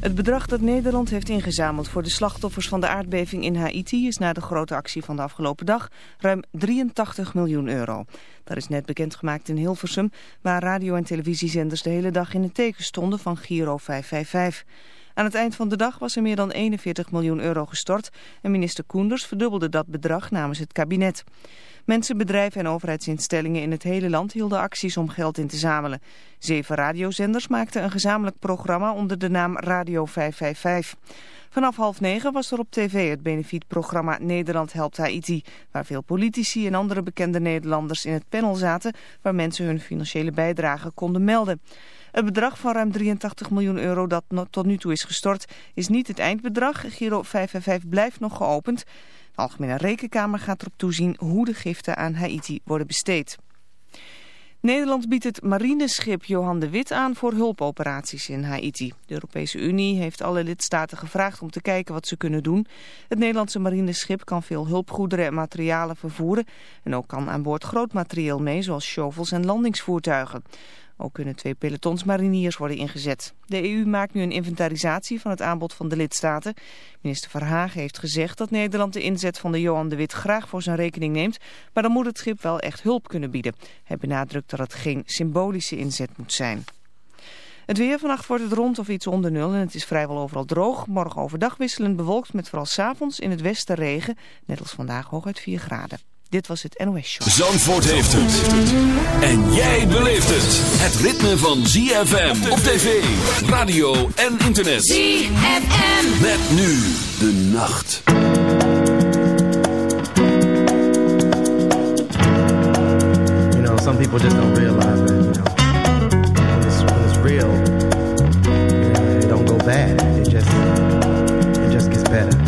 Het bedrag dat Nederland heeft ingezameld voor de slachtoffers van de aardbeving in Haiti is na de grote actie van de afgelopen dag ruim 83 miljoen euro. Dat is net bekendgemaakt in Hilversum, waar radio- en televisiezenders de hele dag in het teken stonden van Giro 555. Aan het eind van de dag was er meer dan 41 miljoen euro gestort en minister Koenders verdubbelde dat bedrag namens het kabinet. Mensen, bedrijven en overheidsinstellingen in het hele land hielden acties om geld in te zamelen. Zeven radiozenders maakten een gezamenlijk programma onder de naam Radio 555. Vanaf half negen was er op tv het benefietprogramma Nederland helpt Haiti... waar veel politici en andere bekende Nederlanders in het panel zaten... waar mensen hun financiële bijdrage konden melden. Het bedrag van ruim 83 miljoen euro dat tot nu toe is gestort is niet het eindbedrag. Giro 555 blijft nog geopend. De Algemene Rekenkamer gaat erop toezien hoe de giften aan Haiti worden besteed. Nederland biedt het marineschip Johan de Wit aan voor hulpoperaties in Haiti. De Europese Unie heeft alle lidstaten gevraagd om te kijken wat ze kunnen doen. Het Nederlandse marineschip kan veel hulpgoederen en materialen vervoeren. En ook kan aan boord groot materieel mee, zoals shovels en landingsvoertuigen. Ook kunnen twee pelotons mariniers worden ingezet. De EU maakt nu een inventarisatie van het aanbod van de lidstaten. Minister Verhagen heeft gezegd dat Nederland de inzet van de Johan de Wit graag voor zijn rekening neemt. Maar dan moet het schip wel echt hulp kunnen bieden. Hij benadrukt dat het geen symbolische inzet moet zijn. Het weer vannacht wordt het rond of iets onder nul en het is vrijwel overal droog. Morgen overdag wisselend bewolkt met vooral s'avonds in het westen regen. Net als vandaag hooguit 4 graden. Dit was het NOS Show. Zandvoort heeft het. En jij beleeft het. Het ritme van ZFM op tv, radio en internet. ZFM. Met nu de nacht. You know, some people just don't realize that, you know, when it's, when it's real, you know, it don't go bad. It just, it just gets better.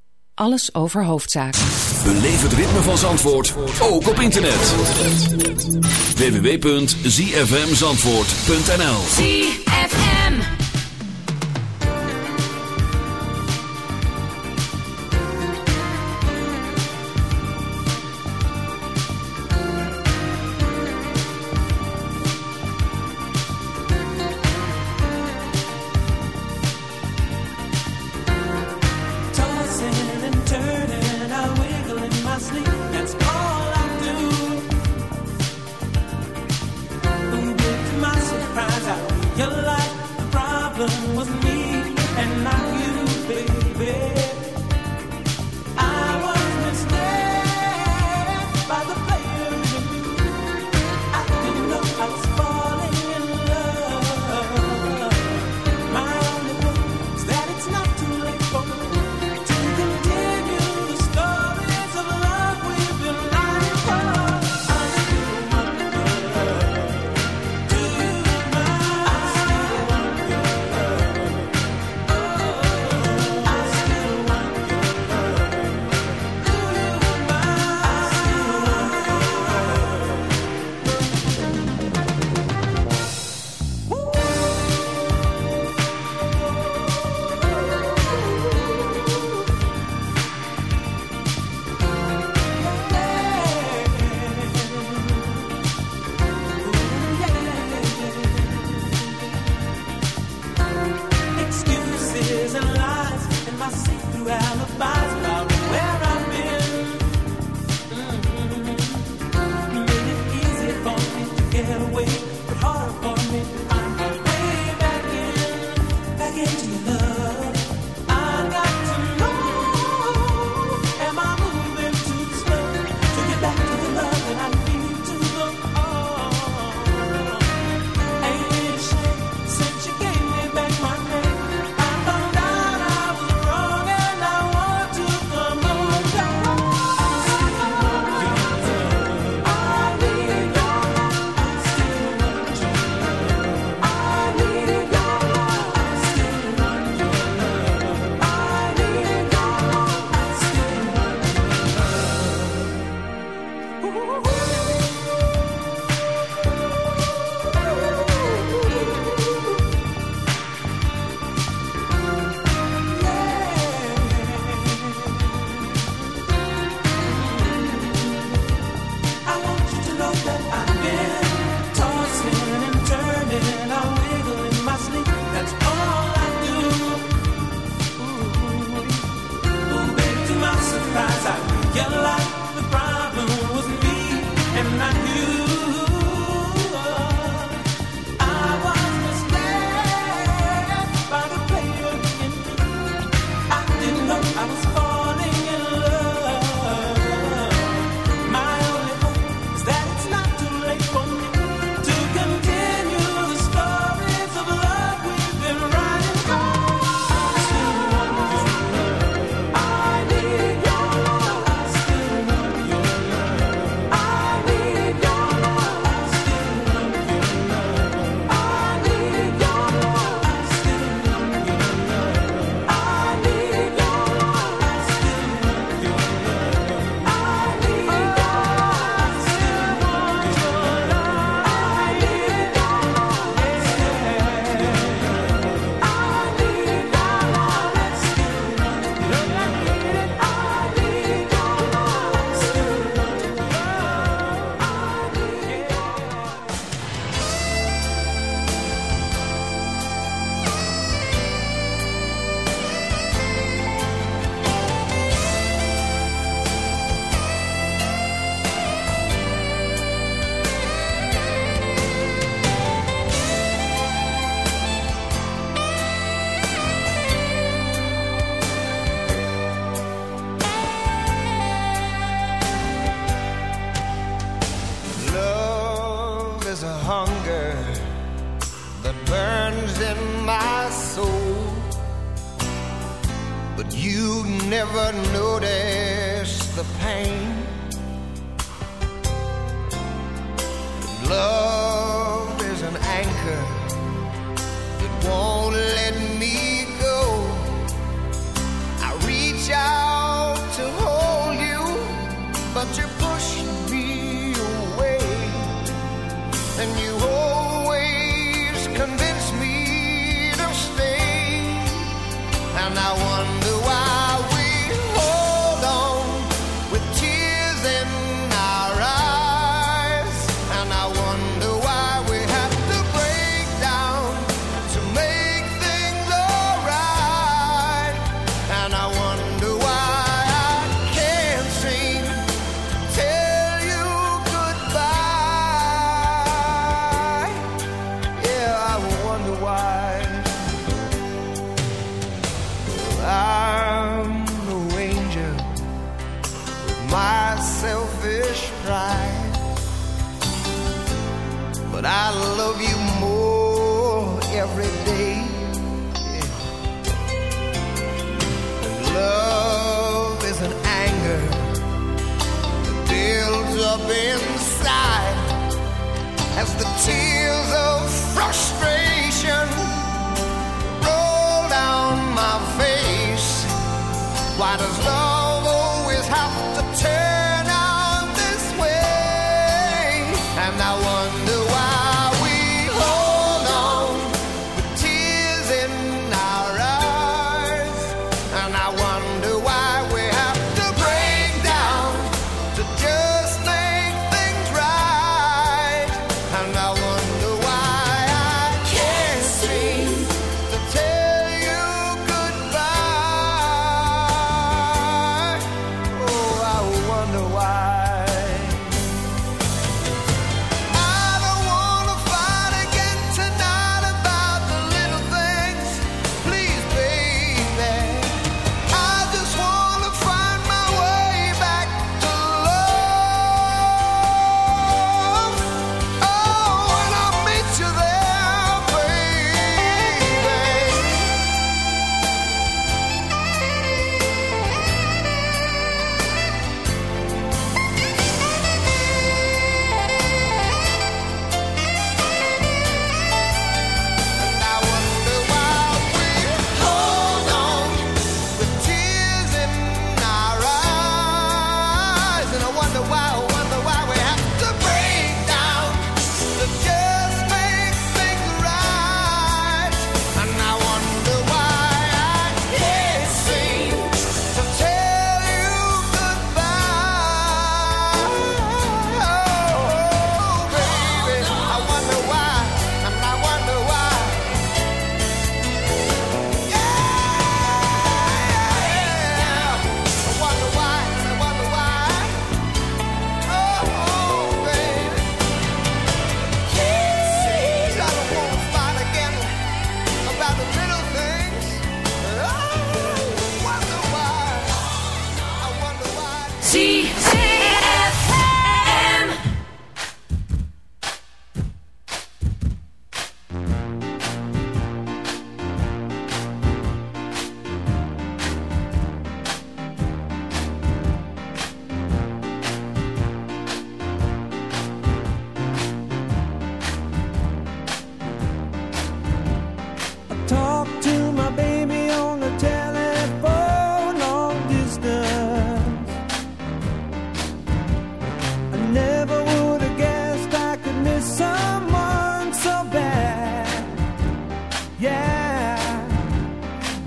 Alles over hoofdzaken. Beleef het ritme van Zandvoort, ook op internet. www.zfmzandvoort.nl ZFM. And I wonder why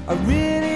I really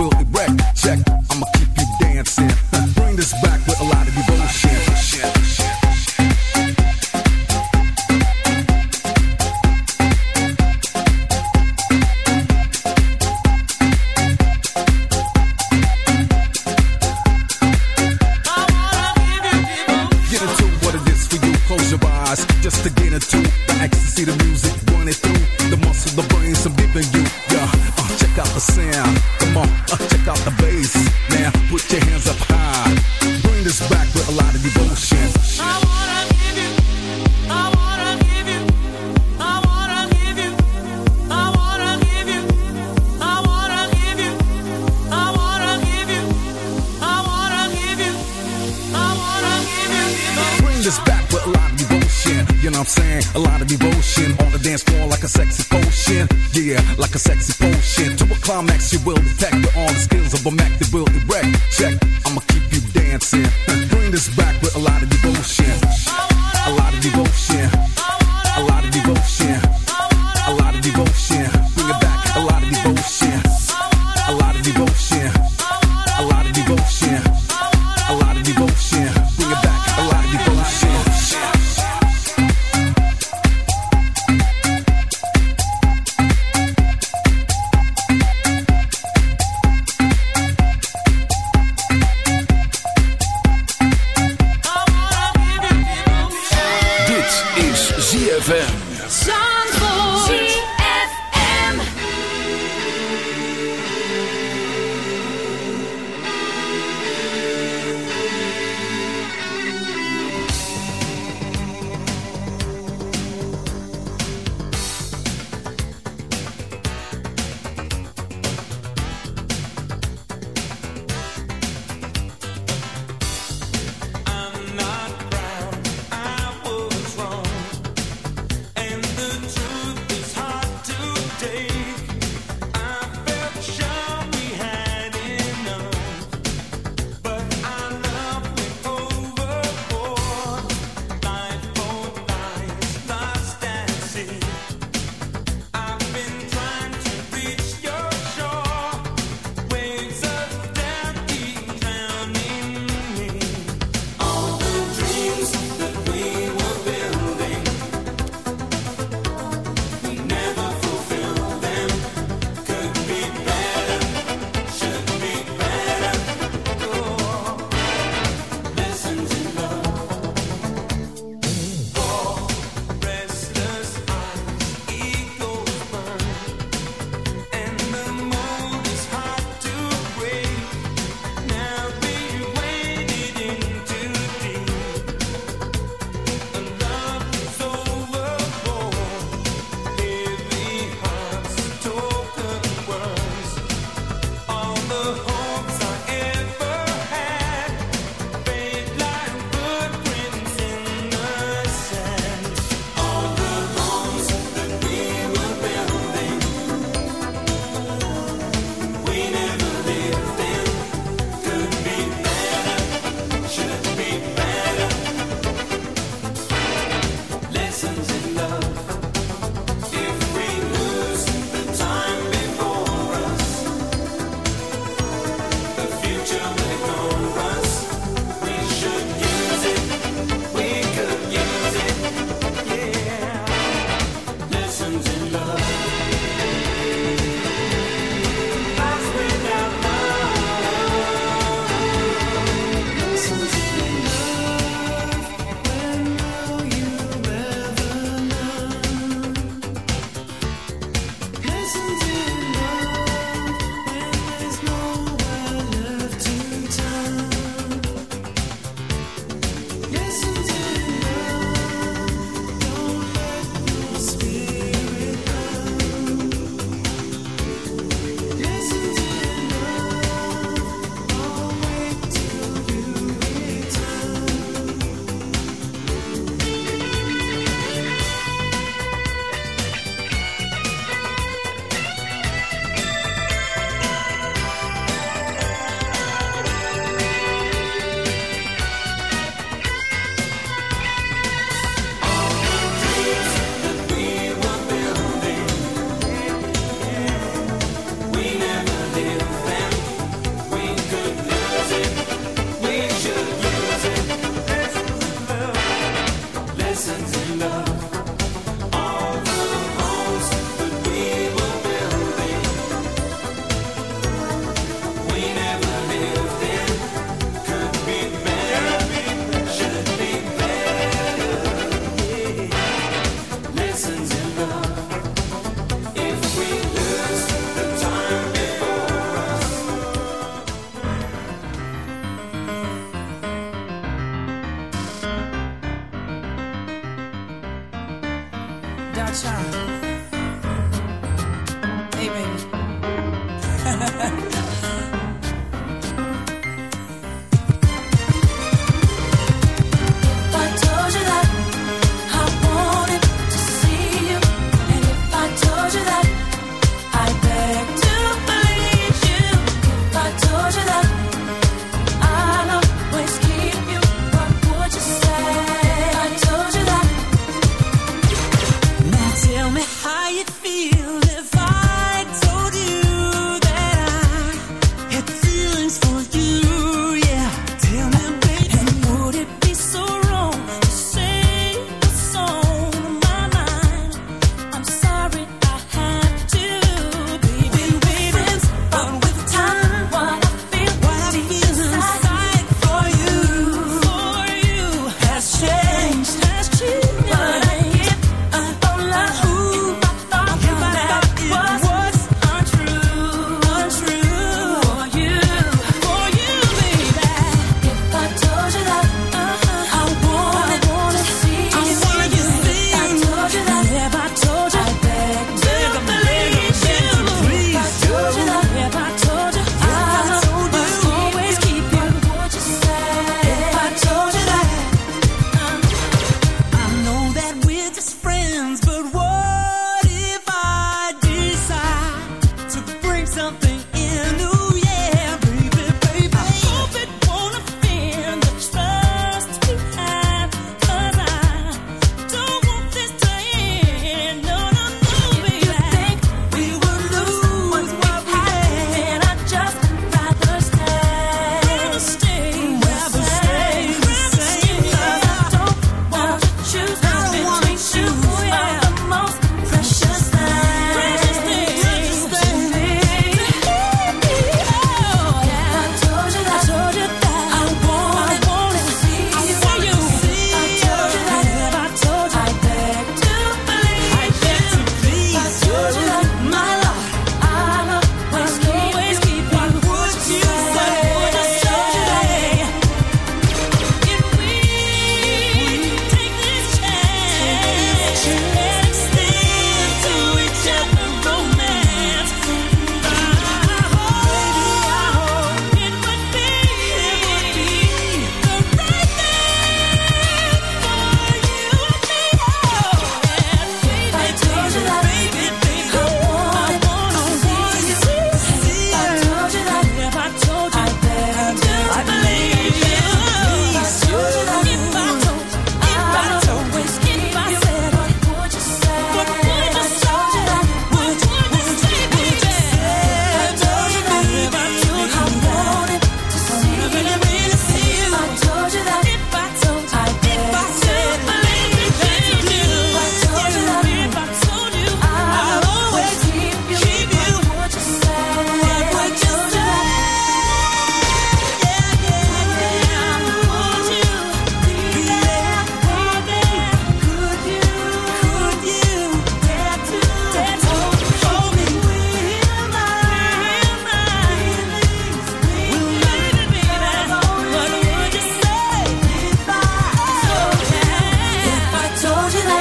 will erect. Check, I'ma keep our child.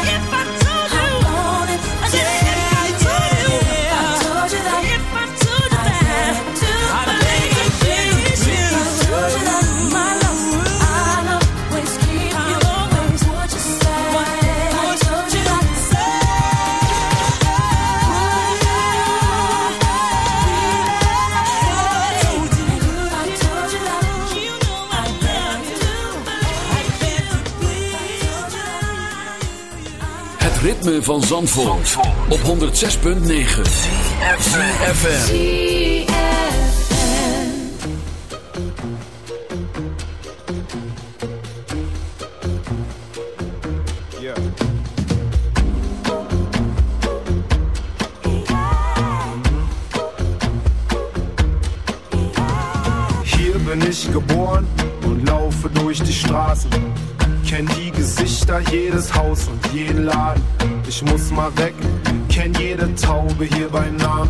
if I van Zandvoort, op 106.9 CFFM yeah. Hier bin ich geboren und laufe durch die Straßen. Kenn die Gesichter, jedes Haus und jeden Laden. ich muss mal weg. Kenn jede Taube hier beim Namen.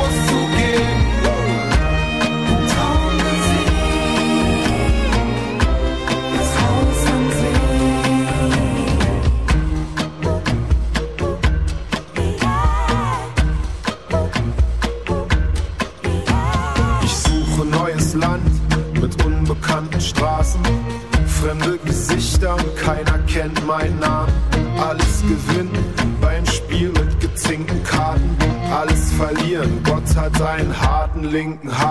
linken Hand.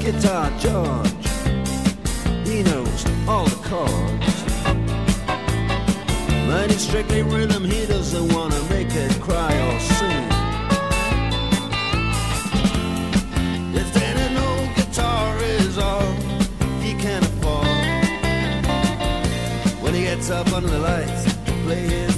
Guitar George, he knows all the chords. But it's strictly rhythm, he doesn't want to make it cry or sing. If then old guitar is all he can afford, when he gets up under the lights to play his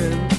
mountains.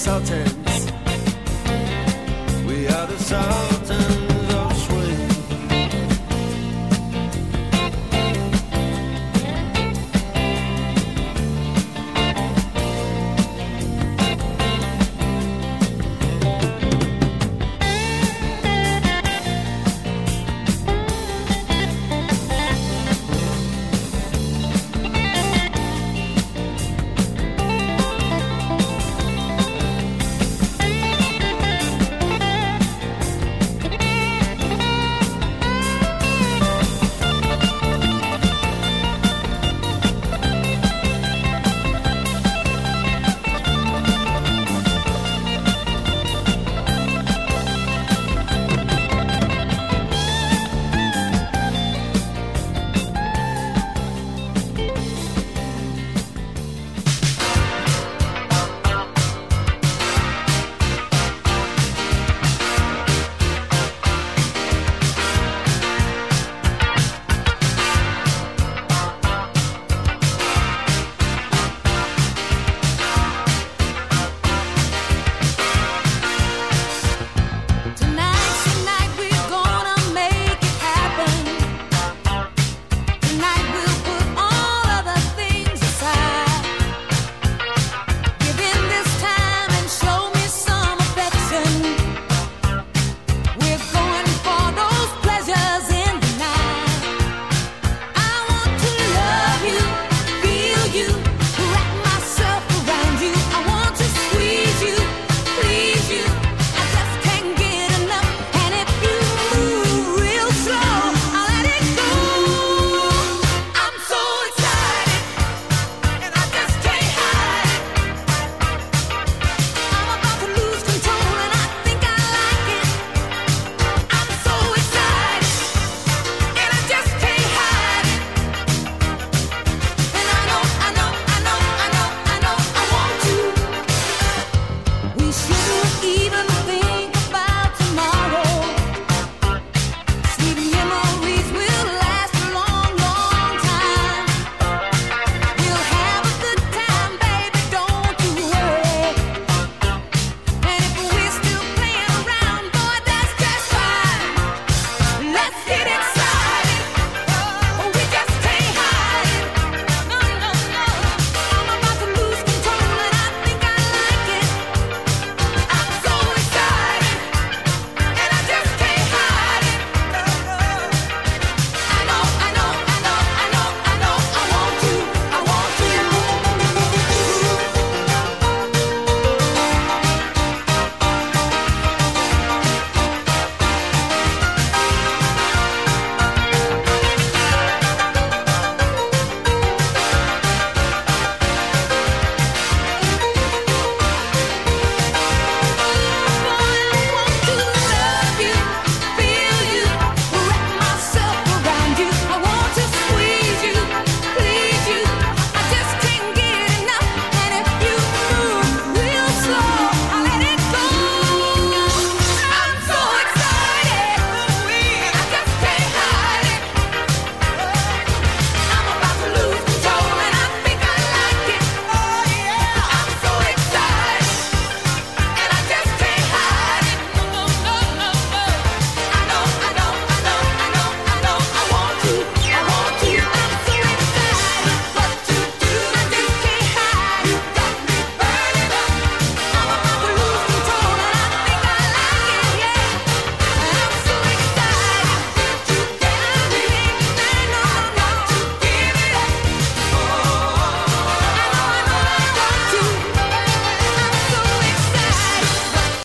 exalted.